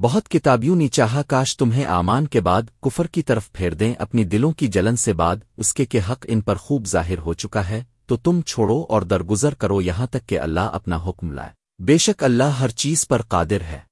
بہت کتابیوں نے چاہا، کاش تمہیں آمان کے بعد کفر کی طرف پھیر دیں، اپنی دلوں کی جلن سے بعد اس کے کہ حق ان پر خوب ظاہر ہو چکا ہے، تو تم چھوڑو اور درگزر کرو یہاں تک کہ اللہ اپنا حکم لائے۔ بے شک اللہ ہر چیز پر قادر ہے۔